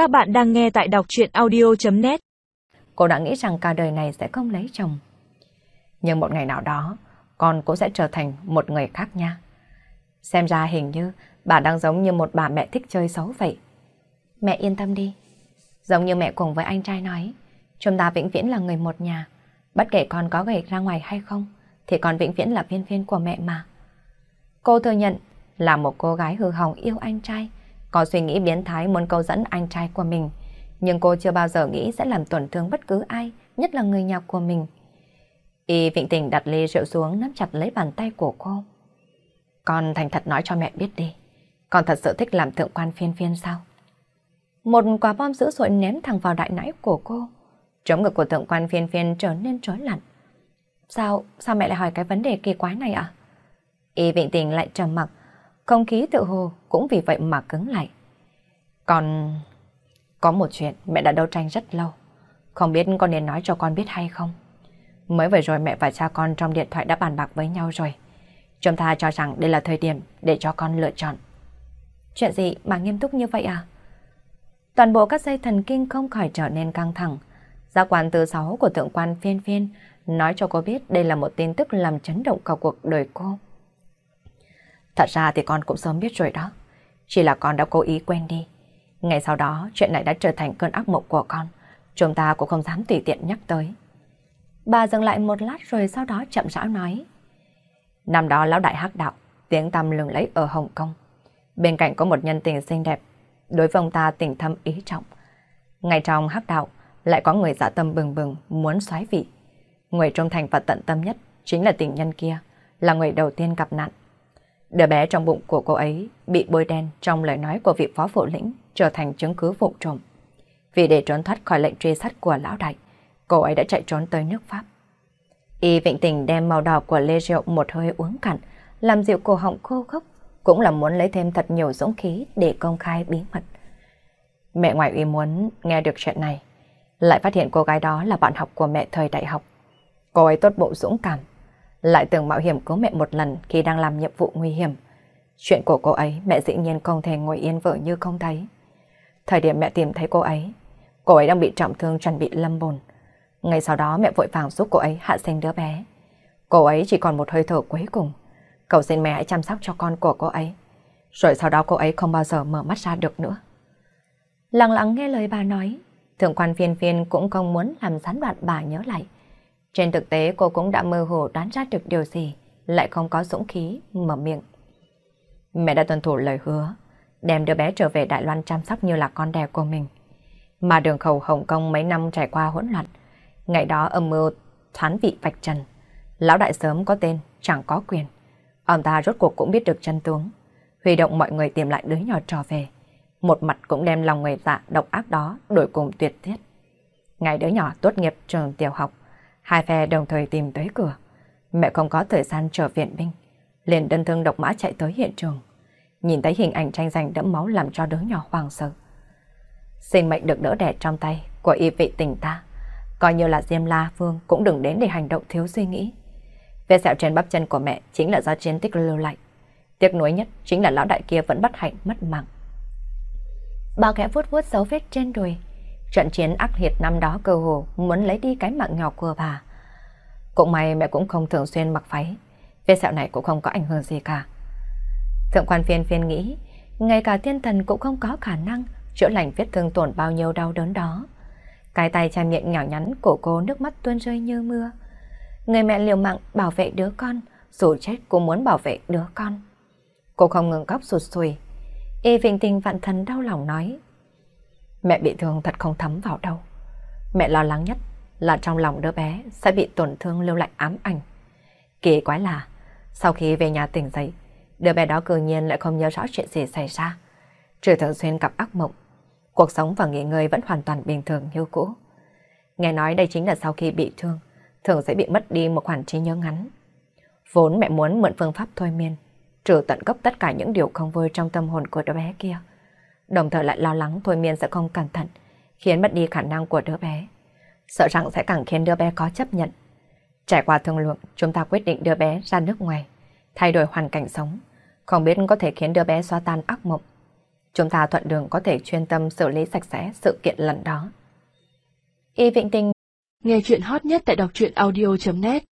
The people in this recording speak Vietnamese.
Các bạn đang nghe tại đọc chuyện audio.net Cô đã nghĩ rằng cả đời này sẽ không lấy chồng. Nhưng một ngày nào đó, con cũng sẽ trở thành một người khác nha. Xem ra hình như bà đang giống như một bà mẹ thích chơi xấu vậy. Mẹ yên tâm đi. Giống như mẹ cùng với anh trai nói, chúng ta vĩnh viễn là người một nhà. Bất kể con có gầy ra ngoài hay không, thì con vĩnh viễn là viên viên của mẹ mà. Cô thừa nhận là một cô gái hư hỏng yêu anh trai, có suy nghĩ biến thái muốn câu dẫn anh trai của mình. Nhưng cô chưa bao giờ nghĩ sẽ làm tổn thương bất cứ ai, nhất là người nhà của mình. Y Vịnh Tình đặt ly rượu xuống nắm chặt lấy bàn tay của cô. Con thành thật nói cho mẹ biết đi. Con thật sự thích làm thượng quan phiên phiên sao? Một quả bom dữ dội ném thẳng vào đại nãy của cô. Trống ngực của thượng quan phiên phiên trở nên trối lặn. Sao, sao mẹ lại hỏi cái vấn đề kỳ quái này ạ? À? Y Vịnh Tình lại trầm mặc, không khí tự hồ cũng vì vậy mà cứng lại. Còn có một chuyện mẹ đã đấu tranh rất lâu. Không biết con nên nói cho con biết hay không? Mới vừa rồi mẹ và cha con trong điện thoại đã bàn bạc với nhau rồi. Chúng ta cho rằng đây là thời điểm để cho con lựa chọn. Chuyện gì mà nghiêm túc như vậy à? Toàn bộ các dây thần kinh không khỏi trở nên căng thẳng. gia quan thứ sáu của tượng quan phiên phiên nói cho cô biết đây là một tin tức làm chấn động cả cuộc đời cô. Thật ra thì con cũng sớm biết rồi đó. Chỉ là con đã cố ý quen đi. Ngày sau đó, chuyện này đã trở thành cơn ác mộng của con. Chúng ta cũng không dám tùy tiện nhắc tới. Bà dừng lại một lát rồi sau đó chậm rãi nói. Năm đó lão đại hắc đạo, tiếng tăm lừng lấy ở Hồng Kông. Bên cạnh có một nhân tình xinh đẹp, đối với ông ta tình thâm ý trọng. Ngay trong hắc đạo, lại có người dạ tâm bừng bừng muốn xoái vị. Người trung thành và tận tâm nhất chính là tình nhân kia, là người đầu tiên gặp nạn. Đứa bé trong bụng của cô ấy bị bôi đen trong lời nói của vị phó phụ lĩnh trở thành chứng cứ vụ trộm. Vì để trốn thoát khỏi lệnh truy sát của lão đại, cô ấy đã chạy trốn tới nước Pháp. Y Vịnh Tình đem màu đỏ của lê rượu một hơi uống cạn, làm dịu cổ họng khô khốc, cũng là muốn lấy thêm thật nhiều dũng khí để công khai bí mật. Mẹ ngoại uy muốn nghe được chuyện này, lại phát hiện cô gái đó là bạn học của mẹ thời đại học. Cô ấy tốt bộ dũng cảm, lại từng mạo hiểm cứu mẹ một lần khi đang làm nhiệm vụ nguy hiểm. Chuyện của cô ấy mẹ dĩ nhiên không thể ngồi yên vợ như không thấy. Thời điểm mẹ tìm thấy cô ấy, cô ấy đang bị trọng thương chuẩn bị lâm bồn. Ngay sau đó mẹ vội vàng giúp cô ấy hạ sinh đứa bé. Cô ấy chỉ còn một hơi thở cuối cùng. Cầu xin mẹ hãy chăm sóc cho con của cô ấy. Rồi sau đó cô ấy không bao giờ mở mắt ra được nữa. Lặng lặng nghe lời bà nói, thượng quan phiên phiên cũng không muốn làm gián đoạn bà nhớ lại. Trên thực tế cô cũng đã mơ hồ đoán ra được điều gì, lại không có dũng khí mở miệng. Mẹ đã tuân thủ lời hứa, đem đứa bé trở về Đài Loan chăm sóc như là con đẻ của mình. Mà đường khẩu Hồng Kông mấy năm trải qua hỗn loạn, ngày đó âm mưu thoán vị vạch trần. Lão đại sớm có tên, chẳng có quyền. Ông ta rốt cuộc cũng biết được chân tướng, huy động mọi người tìm lại đứa nhỏ trò về. Một mặt cũng đem lòng người dạ độc ác đó đổi cùng tuyệt thiết. Ngày đứa nhỏ tốt nghiệp trường tiểu học, Hai phe đồng thời tìm tới cửa. Mẹ không có thời gian chờ viện binh. Liền đơn thương độc mã chạy tới hiện trường. Nhìn thấy hình ảnh tranh giành đẫm máu làm cho đứa nhỏ hoàng sợ. Sinh mệnh được đỡ đẻ trong tay của y vị tình ta. Coi như là Diêm La Vương cũng đừng đến để hành động thiếu suy nghĩ. Vết sẹo trên bắp chân của mẹ chính là do chiến tích lưu lại. Tiếc nuối nhất chính là lão đại kia vẫn bất hạnh mất mạng. Bao kẻ vuốt vuốt dấu vết trên đùi, Trận chiến ác liệt năm đó cơ hồ muốn lấy đi cái mạng nhỏ của bà. Cũng may mẹ cũng không thường xuyên mặc váy. Vết sẹo này cũng không có ảnh hưởng gì cả. Thượng quan phiên phiên nghĩ, ngay cả thiên thần cũng không có khả năng chữa lành vết thương tổn bao nhiêu đau đớn đó. Cái tay che miệng nhỏ nhắn của cô nước mắt tuôn rơi như mưa. Người mẹ liều mạng bảo vệ đứa con, dù chết cũng muốn bảo vệ đứa con. Cô không ngừng khóc sụt sùi. Y Vịnh Tình vạn thần đau lòng nói. Mẹ bị thương thật không thấm vào đâu. Mẹ lo lắng nhất là trong lòng đứa bé sẽ bị tổn thương lưu lại ám ảnh. Kỳ quái là, sau khi về nhà tỉnh dậy, đứa bé đó cư nhiên lại không nhớ rõ chuyện gì xảy ra. Trừ thường xuyên gặp ác mộng, cuộc sống và nghỉ ngơi vẫn hoàn toàn bình thường như cũ. Nghe nói đây chính là sau khi bị thương, thường sẽ bị mất đi một khoản trí nhớ ngắn. Vốn mẹ muốn mượn phương pháp thôi miên, trừ tận gốc tất cả những điều không vui trong tâm hồn của đứa bé kia đồng thời lại lo lắng thôi miên sẽ không cẩn thận, khiến mất đi khả năng của đứa bé. Sợ rằng sẽ càng khiến đứa bé có chấp nhận. Trải qua thương lượng, chúng ta quyết định đưa bé ra nước ngoài, thay đổi hoàn cảnh sống, không biết có thể khiến đứa bé xóa tan ác mộng. Chúng ta thuận đường có thể chuyên tâm xử lý sạch sẽ sự kiện lần đó. Y Vịnh Tình Nghe chuyện hot nhất tại đọc truyện audio.net